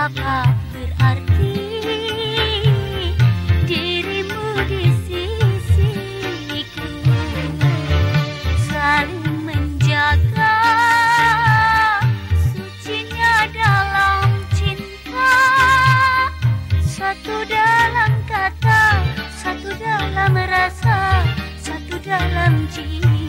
betapa berarti dirimu di sisiku saling menjaga sucinya dalam cinta satu dalam kata satu dalam rasa satu dalam cinta.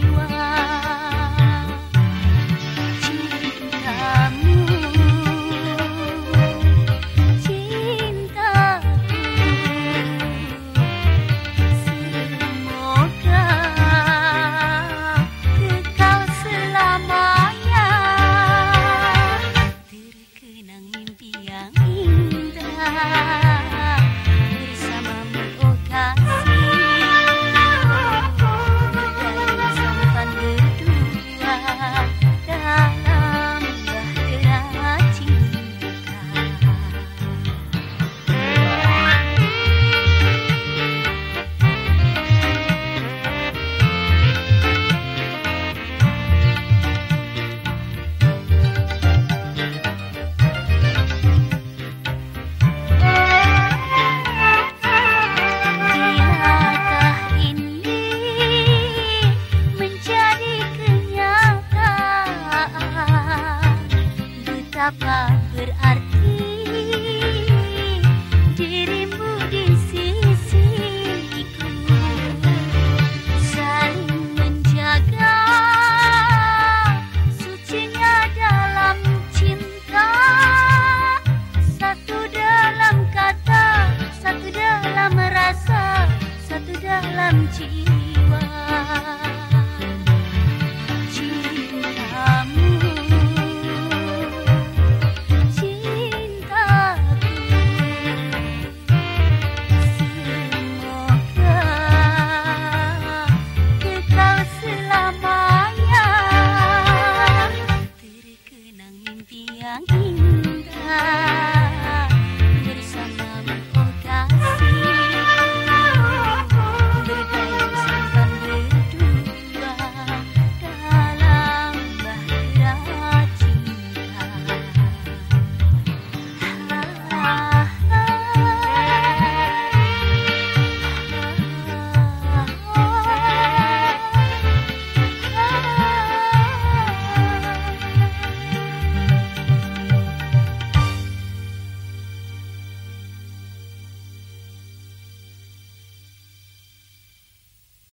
Betapa berarti